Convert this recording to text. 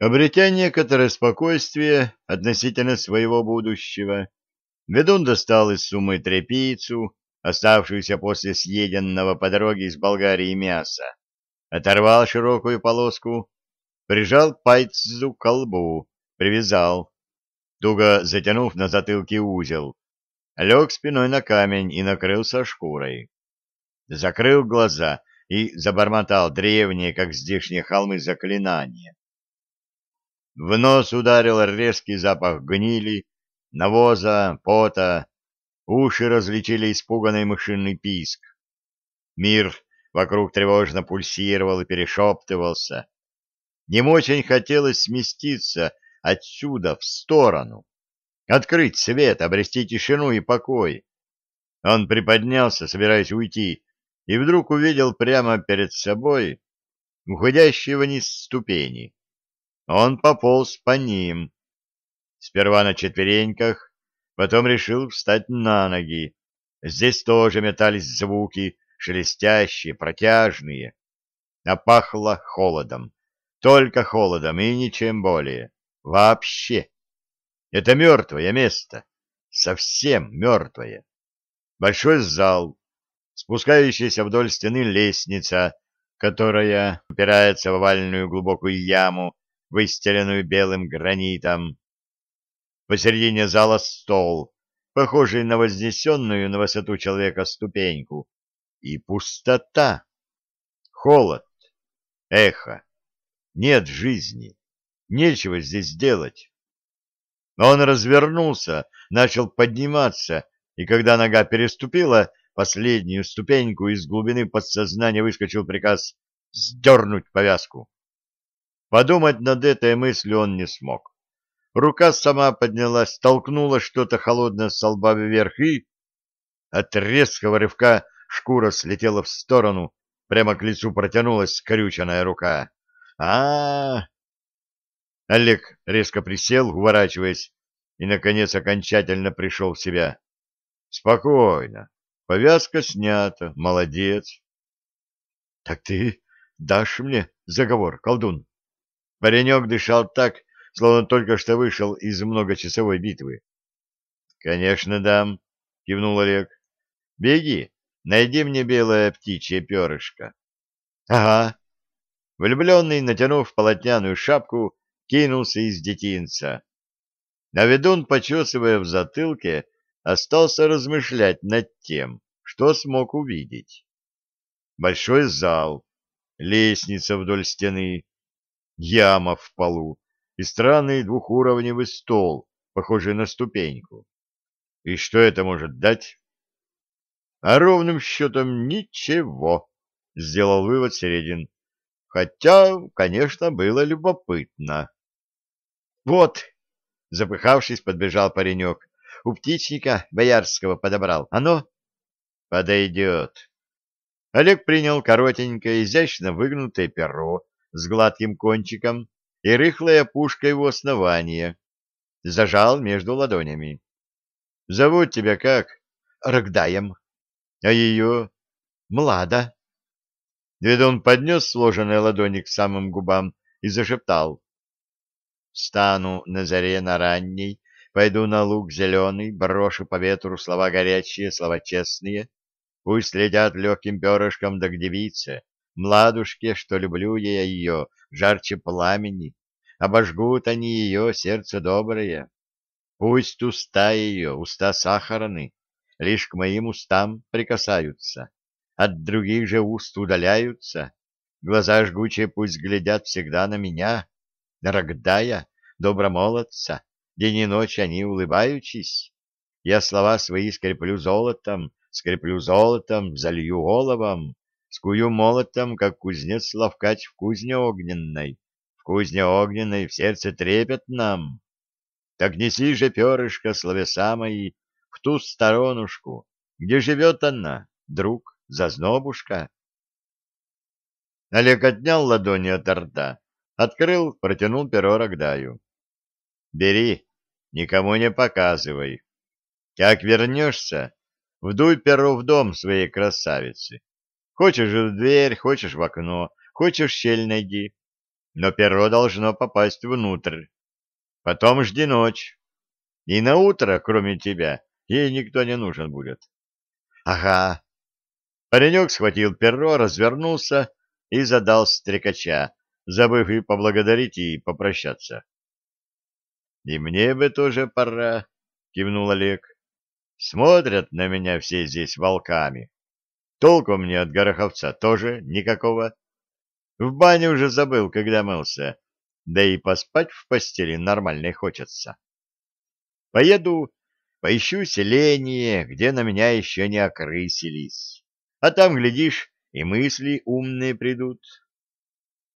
Обретя некоторое спокойствие относительно своего будущего, ведун достал из суммы тряпицу, оставшуюся после съеденного по дороге из Болгарии мяса, оторвал широкую полоску, прижал пайцзу к колбу, привязал, туго затянув на затылке узел, лег спиной на камень и накрылся шкурой. Закрыл глаза и забормотал древние, как здешние холмы, заклинания. В нос ударил резкий запах гнили, навоза, пота. Уши различили испуганный мышиный писк. Мир вокруг тревожно пульсировал и перешептывался. Ему очень хотелось сместиться отсюда в сторону, открыть свет, обрести тишину и покой. Он приподнялся, собираясь уйти, и вдруг увидел прямо перед собой уходящие вниз ступени. Он пополз по ним. Сперва на четвереньках, потом решил встать на ноги. Здесь тоже метались звуки, шелестящие, протяжные. А пахло холодом. Только холодом и ничем более. Вообще. Это мертвое место. Совсем мертвое. Большой зал, спускающаяся вдоль стены лестница, которая упирается в овальную глубокую яму, выстеленную белым гранитом. Посередине зала стол, похожий на вознесенную на высоту человека ступеньку, и пустота, холод, эхо. Нет жизни, нечего здесь делать. Он развернулся, начал подниматься, и когда нога переступила последнюю ступеньку, из глубины подсознания выскочил приказ сдернуть повязку. Подумать над этой мыслью он не смог. Рука сама поднялась, толкнула что-то холодное с лба вверх и... От резкого рывка шкура слетела в сторону, прямо к лицу протянулась скрюченная рука. а, Олег резко присел, уворачиваясь, и, наконец, окончательно пришел в себя. Спокойно. Повязка снята. Молодец. — Так ты дашь мне заговор, колдун? Паренек дышал так, словно только что вышел из многочасовой битвы. — Конечно, дам, — кивнул Олег. — Беги, найди мне белое птичье перышко. — Ага. Влюбленный, натянув полотняную шапку, кинулся из детинца. А ведун, почесывая в затылке, остался размышлять над тем, что смог увидеть. Большой зал, лестница вдоль стены, яма в полу и странный двухуровневый стол, похожий на ступеньку. И что это может дать? А ровным счетом ничего, сделал вывод Середин. Хотя, конечно, было любопытно. Вот, запыхавшись, подбежал паренек. У птичника боярского подобрал. Оно? Подойдет. Олег принял коротенькое, изящно выгнутое перо с гладким кончиком и рыхлой опушкой у основания. Зажал между ладонями. — Зовут тебя как? — Рогдаем. — А ее? — Млада. Ведун поднес сложенные ладони к самым губам и зашептал. — Встану на заре на ранней, пойду на луг зеленый, брошу по ветру слова горячие, слова честные, пусть летят легким перышком да к девице, Младушке, что люблю я ее, жарче пламени, обожгут они ее сердце доброе. Пусть уста ее, уста сахарны, лишь к моим устам прикасаются, от других же уст удаляются, глаза жгучие пусть глядят всегда на меня, Рогдая, добромолодца, день и ночь они улыбаючись. Я слова свои скреплю золотом, скреплю золотом, залью оловом, скую молотом, как кузнец ловкач в кузне огненной, в кузне огненной в сердце трепет нам. Так неси же перышко словеса мои в ту сторонушку, где живет она, друг, зазнобушка. Олег отнял ладони от рта, открыл, протянул перо Рогдаю. — Бери, никому не показывай. Как вернешься, вдуй перо в дом своей красавицы. Хочешь в дверь, хочешь в окно, хочешь щель найди. но перо должно попасть внутрь. Потом жди ночь. И на утро, кроме тебя, ей никто не нужен будет. — Ага. Паренек схватил перо, развернулся и задал стрекача, забыв и поблагодарить, и попрощаться. — И мне бы тоже пора, — кивнул Олег. — Смотрят на меня все здесь волками. Толку мне от Гороховца тоже никакого. В бане уже забыл, когда мылся, да и поспать в постели нормальной хочется. Поеду, поищу селение, где на меня еще не окрысились. А там, глядишь, и мысли умные придут.